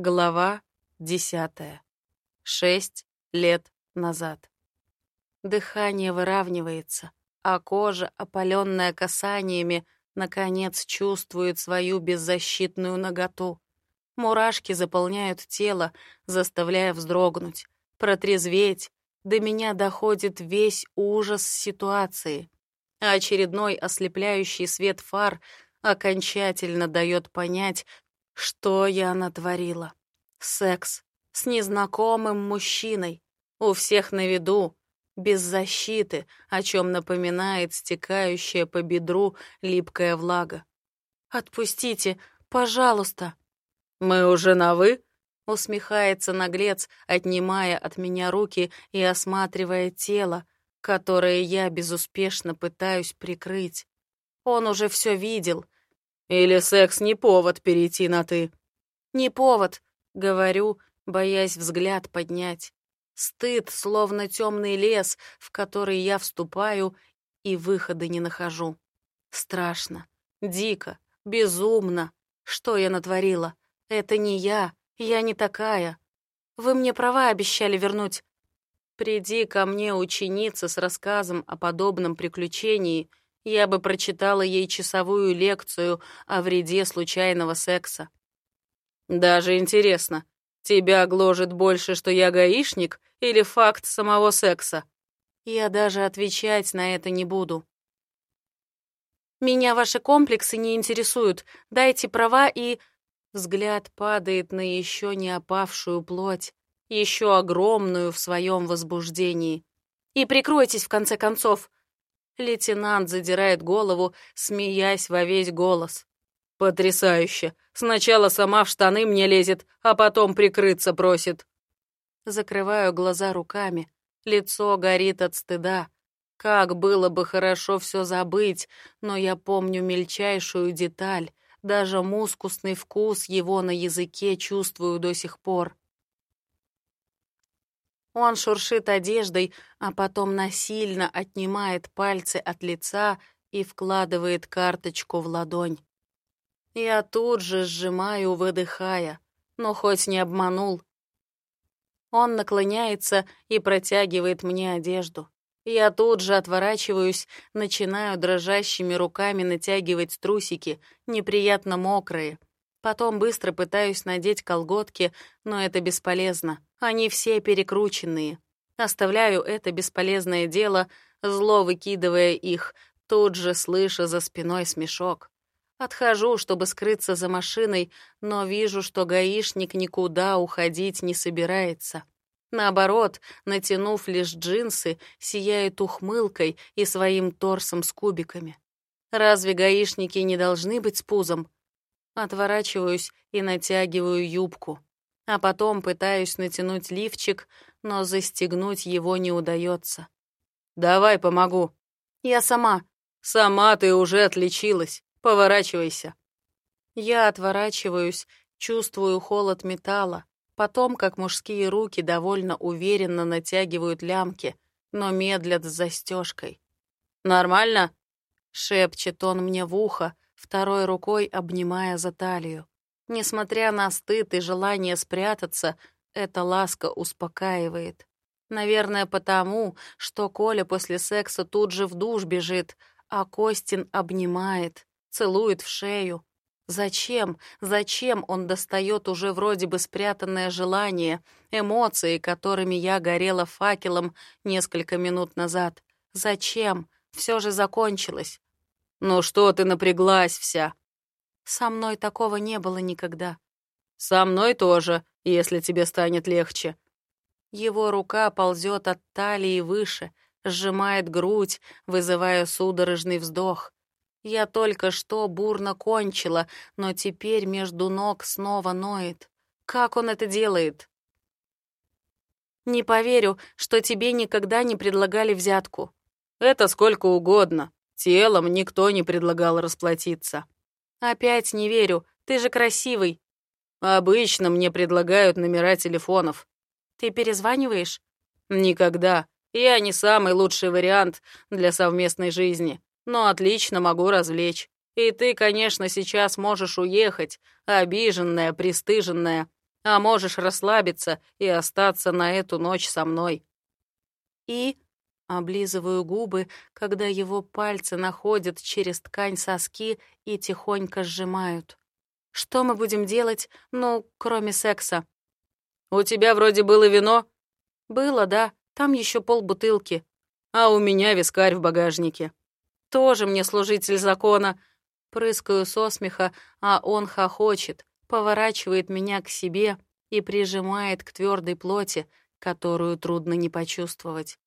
Глава десятая. Шесть лет назад. Дыхание выравнивается, а кожа, опаленная касаниями, наконец чувствует свою беззащитную наготу. Мурашки заполняют тело, заставляя вздрогнуть, протрезветь. До меня доходит весь ужас ситуации. Очередной ослепляющий свет фар окончательно дает понять, что я натворила? Секс с незнакомым мужчиной, у всех на виду, без защиты, о чем напоминает стекающая по бедру липкая влага. «Отпустите, пожалуйста!» «Мы уже на «вы»?» — усмехается наглец, отнимая от меня руки и осматривая тело, которое я безуспешно пытаюсь прикрыть. Он уже все видел — или секс не повод перейти на «ты»?» «Не повод», — говорю, боясь взгляд поднять. Стыд, словно темный лес, в который я вступаю и выхода не нахожу. Страшно, дико, безумно. Что я натворила? Это не я, я не такая. Вы мне права обещали вернуть. Приди ко мне ученица с рассказом о подобном приключении, я бы прочитала ей часовую лекцию о вреде случайного секса. Даже интересно, тебя гложет больше, что я гаишник, или факт самого секса? Я даже отвечать на это не буду. Меня ваши комплексы не интересуют. Дайте права и... Взгляд падает на еще не опавшую плоть, еще огромную в своем возбуждении. И прикройтесь, в конце концов. Лейтенант задирает голову, смеясь во весь голос. «Потрясающе! Сначала сама в штаны мне лезет, а потом прикрыться просит». Закрываю глаза руками. Лицо горит от стыда. Как было бы хорошо все забыть, но я помню мельчайшую деталь. Даже мускусный вкус его на языке чувствую до сих пор. Он шуршит одеждой, а потом насильно отнимает пальцы от лица и вкладывает карточку в ладонь. Я тут же сжимаю, выдыхая, но хоть не обманул. Он наклоняется и протягивает мне одежду. Я тут же отворачиваюсь, начинаю дрожащими руками натягивать трусики, неприятно мокрые. Потом быстро пытаюсь надеть колготки, но это бесполезно. Они все перекрученные. Оставляю это бесполезное дело, зло выкидывая их, тут же слыша за спиной смешок. Отхожу, чтобы скрыться за машиной, но вижу, что гаишник никуда уходить не собирается. Наоборот, натянув лишь джинсы, сияет ухмылкой и своим торсом с кубиками. Разве гаишники не должны быть с пузом? Отворачиваюсь и натягиваю юбку. А потом пытаюсь натянуть лифчик, но застегнуть его не удается. «Давай помогу». «Я сама». «Сама ты уже отличилась. Поворачивайся». Я отворачиваюсь, чувствую холод металла, потом, как мужские руки довольно уверенно натягивают лямки, но медлят с застежкой. «Нормально?» — шепчет он мне в ухо, второй рукой обнимая за талию. Несмотря на стыд и желание спрятаться, эта ласка успокаивает. Наверное, потому, что Коля после секса тут же в душ бежит, а Костин обнимает, целует в шею. Зачем, зачем он достает уже вроде бы спрятанное желание, эмоции, которыми я горела факелом несколько минут назад? Зачем? Все же закончилось. «Ну что ты напряглась вся?» «Со мной такого не было никогда». «Со мной тоже, если тебе станет легче». Его рука ползет от талии выше, сжимает грудь, вызывая судорожный вздох. Я только что бурно кончила, но теперь между ног снова ноет. Как он это делает? Не поверю, что тебе никогда не предлагали взятку. Это сколько угодно. Телом никто не предлагал расплатиться. Опять не верю, ты же красивый. Обычно мне предлагают номера телефонов. Ты перезваниваешь? Никогда. Я не самый лучший вариант для совместной жизни, но отлично могу развлечь. И ты, конечно, сейчас можешь уехать, обиженная, пристыженная. А можешь расслабиться и остаться на эту ночь со мной. И облизываю губы, когда его пальцы находят через ткань соски и тихонько сжимают. Что мы будем делать, ну, кроме секса? У тебя вроде было вино? Было, да. Там еще полбутылки. А у меня вискарь в багажнике. Тоже мне служитель закона. Прыскаю со смеха, а он хохочет, поворачивает меня к себе и прижимает к твердой плоти, которую трудно не почувствовать.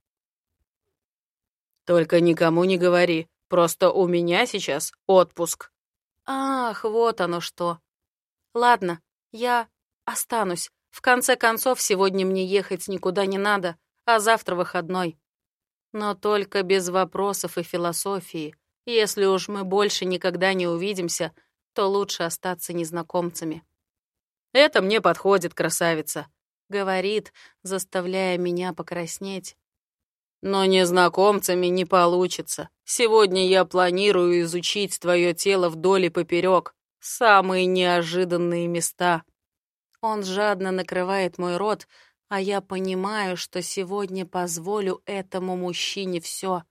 «Только никому не говори, просто у меня сейчас отпуск». «Ах, вот оно что. Ладно, я останусь. В конце концов, сегодня мне ехать никуда не надо, а завтра выходной. Но только без вопросов и философии. Если уж мы больше никогда не увидимся, то лучше остаться незнакомцами. «Это мне подходит, красавица», — говорит, заставляя меня покраснеть. «Но незнакомцами не получится. Сегодня я планирую изучить твое тело вдоль и поперек, самые неожиданные места». Он жадно накрывает мой рот, а я понимаю, что сегодня позволю этому мужчине все.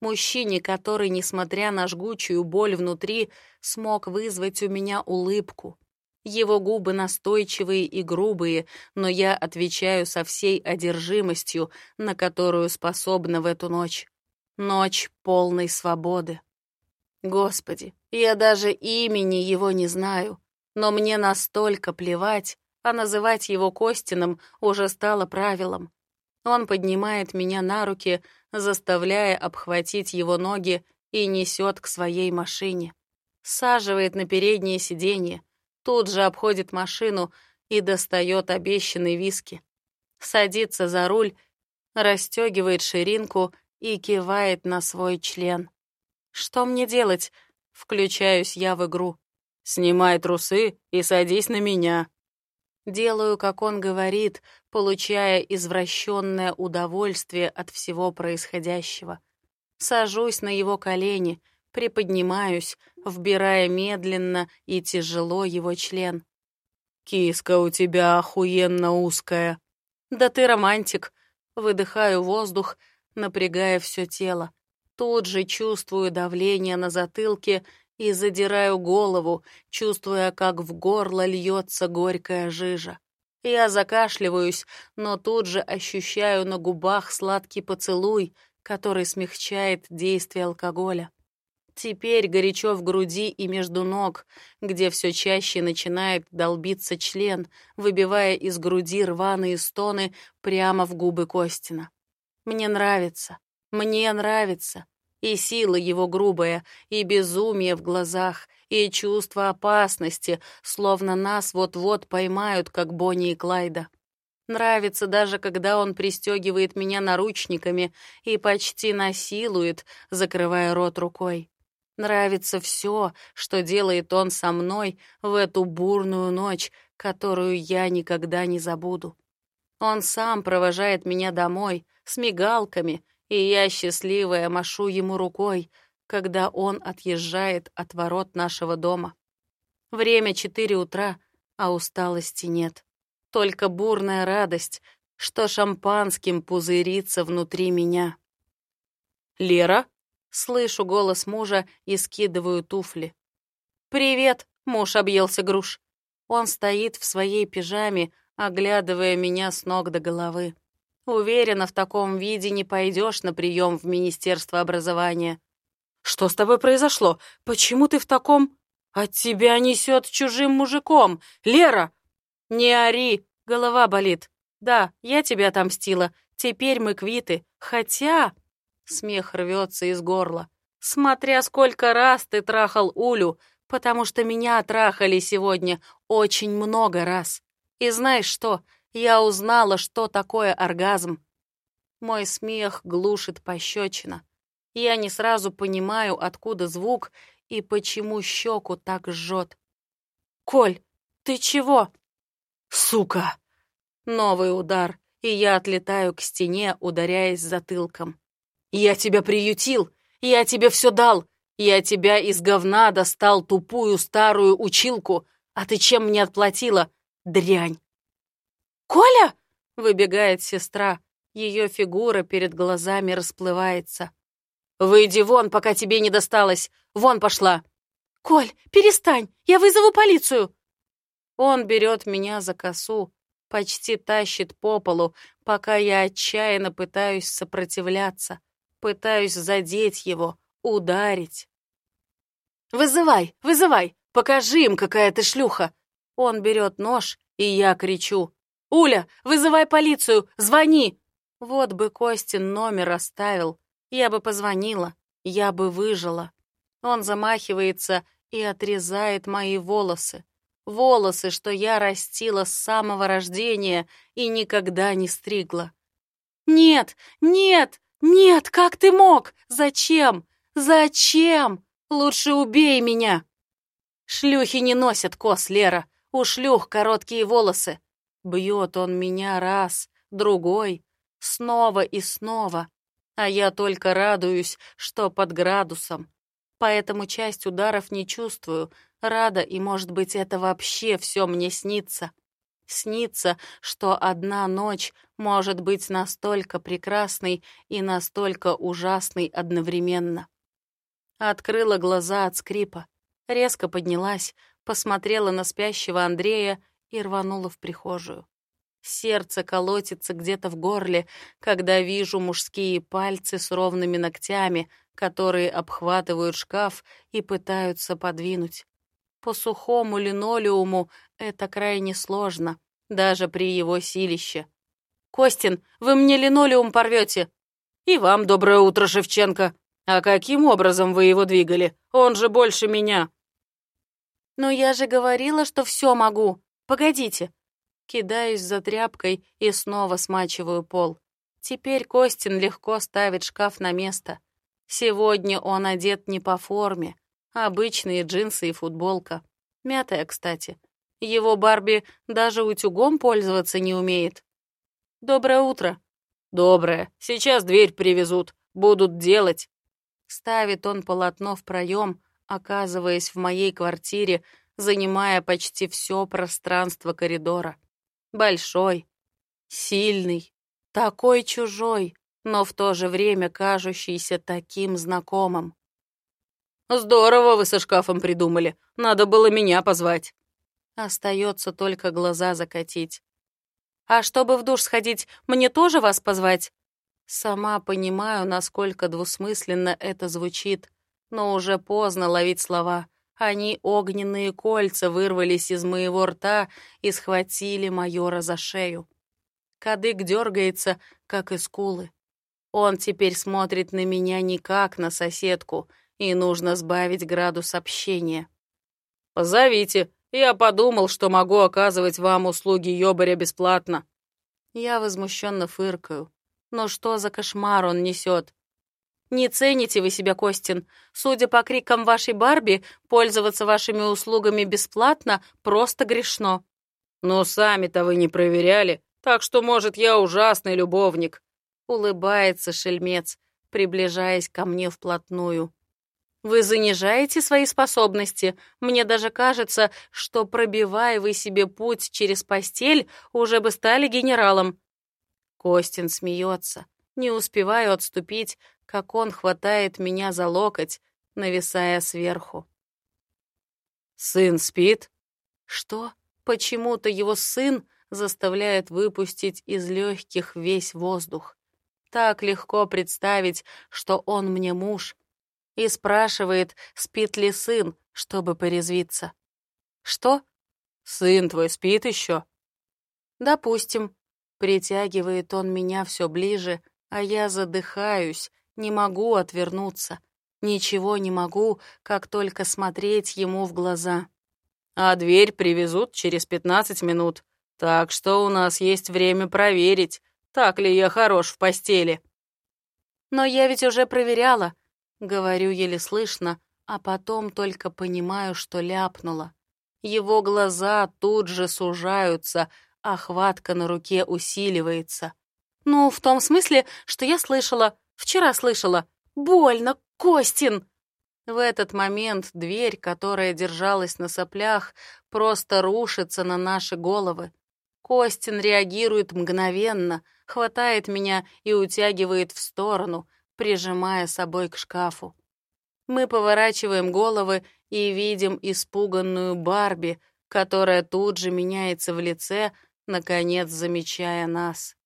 Мужчине, который, несмотря на жгучую боль внутри, смог вызвать у меня улыбку. Его губы настойчивые и грубые, но я отвечаю со всей одержимостью, на которую способна в эту ночь. Ночь полной свободы. Господи, я даже имени его не знаю, но мне настолько плевать, а называть его Костином уже стало правилом. Он поднимает меня на руки, заставляя обхватить его ноги и несет к своей машине. Саживает на переднее сиденье, тут же обходит машину и достает обещанный виски. Садится за руль, расстегивает ширинку и кивает на свой член. Что мне делать? Включаюсь я в игру. Снимай трусы и садись на меня. Делаю, как он говорит, получая извращенное удовольствие от всего происходящего. Сажусь на его колени, приподнимаюсь, вбирая медленно и тяжело его член. «Киска у тебя охуенно узкая». «Да ты романтик». Выдыхаю воздух, напрягая все тело. Тут же чувствую давление на затылке и задираю голову, чувствуя, как в горло льется горькая жижа. Я закашливаюсь, но тут же ощущаю на губах сладкий поцелуй, который смягчает действие алкоголя. Теперь горячо в груди и между ног, где все чаще начинает долбиться член, выбивая из груди рваные стоны прямо в губы Костина. Мне нравится, мне нравится. И сила его грубая, и безумие в глазах, и чувство опасности, словно нас вот-вот поймают, как Бонни и Клайда. Нравится даже, когда он пристегивает меня наручниками и почти насилует, закрывая рот рукой. Нравится все, что делает он со мной в эту бурную ночь, которую я никогда не забуду. Он сам провожает меня домой с мигалками, и я, счастливая, машу ему рукой, когда он отъезжает от ворот нашего дома. Время четыре утра, а усталости нет. Только бурная радость, что шампанским пузырится внутри меня. «Лера?» — слышу голос мужа и скидываю туфли. «Привет!» — муж объелся груш. Он стоит в своей пижаме, оглядывая меня с ног до головы. Уверена, в таком виде не пойдешь на прием в Министерство образования. Что с тобой произошло? Почему ты в таком... От тебя несет чужим мужиком. Лера! Не ори, голова болит. Да, я тебя отомстила. Теперь мы квиты. Хотя... Смех рвется из горла. Смотря сколько раз ты трахал Улю, потому что меня трахали сегодня очень много раз. И знаешь что? Я узнала, что такое оргазм. Мой смех глушит пощечина. Я не сразу понимаю, откуда звук и почему щеку так жжет. «Коль, ты чего?» «Сука!» Новый удар, и я отлетаю к стене, ударяясь затылком. «Я тебя приютил! Я тебе все дал! Я тебя из говна достал тупую старую училку! А ты чем мне отплатила? дрянь. «Коля!» — выбегает сестра. Ее фигура перед глазами расплывается. «Выйди вон, пока тебе не досталось! Вон пошла!» «Коль, перестань! Я вызову полицию!» Он берет меня за косу, почти тащит по полу, пока я отчаянно пытаюсь сопротивляться, пытаюсь задеть его, ударить. «Вызывай, вызывай! Покажи им, какая ты шлюха!» Он берет нож, и я кричу. «Уля, вызывай полицию! Звони!» Вот бы Костин номер оставил. Я бы позвонила, я бы выжила. Он замахивается и отрезает мои волосы. Волосы, что я растила с самого рождения и никогда не стригла. «Нет, нет, нет, как ты мог? Зачем? Зачем? Лучше убей меня!» Шлюхи не носят кос, Лера. У шлюх короткие волосы. Бьет он меня раз, другой, снова и снова. А я только радуюсь, что под градусом. Поэтому часть ударов не чувствую, рада, и, может быть, это вообще все мне снится. Снится, что одна ночь может быть настолько прекрасной и настолько ужасной одновременно. Открыла глаза от скрипа, резко поднялась, посмотрела на спящего Андрея и рванула в прихожую. Сердце колотится где-то в горле, когда вижу мужские пальцы с ровными ногтями, которые обхватывают шкаф и пытаются подвинуть. По сухому линолеуму это крайне сложно, даже при его силище. «Костин, вы мне линолеум порвете!» «И вам доброе утро, Шевченко!» «А каким образом вы его двигали? Он же больше меня!» «Но я же говорила, что все могу! Погодите!» Кидаюсь за тряпкой и снова смачиваю пол. Теперь Костин легко ставит шкаф на место. Сегодня он одет не по форме, Обычные джинсы и футболка. Мятая, кстати. Его Барби даже утюгом пользоваться не умеет. «Доброе утро». «Доброе. Сейчас дверь привезут. Будут делать». Ставит он полотно в проем, оказываясь в моей квартире, занимая почти все пространство коридора. Большой, сильный, такой чужой, но в то же время кажущийся таким знакомым. Здорово вы со шкафом придумали. Надо было меня позвать. Остается только глаза закатить. А чтобы в душ сходить, мне тоже вас позвать? Сама понимаю, насколько двусмысленно это звучит, но уже поздно ловить слова. Они огненные кольца вырвались из моего рта и схватили майора за шею. Кадык дергается, как и скулы. Он теперь смотрит на меня не как на соседку — и нужно сбавить градус общения. «Позовите. Я подумал, что могу оказывать вам услуги ёбаря бесплатно». Я возмущенно фыркаю. Но что за кошмар он несет? Не цените вы себя, Костин. Судя по крикам вашей Барби, пользоваться вашими услугами бесплатно просто грешно. Но сами-то вы не проверяли, так что, может, я ужасный любовник. Улыбается шельмец, приближаясь ко мне вплотную. Вы занижаете свои способности. Мне даже кажется, что, пробивая вы себе путь через постель, уже бы стали генералом». Костин смеется. Не успеваю отступить, как он хватает меня за локоть, нависая сверху. «Сын спит?» «Что? Почему-то его сын заставляет выпустить из легких весь воздух. Так легко представить, что он мне муж, и спрашивает, спит ли сын, чтобы порезвиться. «Что? Сын твой спит еще?» «Допустим». Притягивает он меня все ближе, а я задыхаюсь, не могу отвернуться. Ничего не могу, как только смотреть ему в глаза. А дверь привезут через пятнадцать минут. Так что у нас есть время проверить, так ли я хорош в постели. Но я ведь уже проверяла. Говорю еле слышно, а потом только понимаю, что ляпнула. Его глаза тут же сужаются, а хватка на руке усиливается. Ну, в том смысле, что я слышала, вчера слышала. Больно, Костин! В этот момент дверь, которая держалась на соплях, просто рушится на наши головы. Костин реагирует мгновенно, хватает меня и утягивает в сторону, прижимая собой к шкафу. Мы поворачиваем головы и видим испуганную Барби, которая тут же меняется в лице, наконец замечая нас.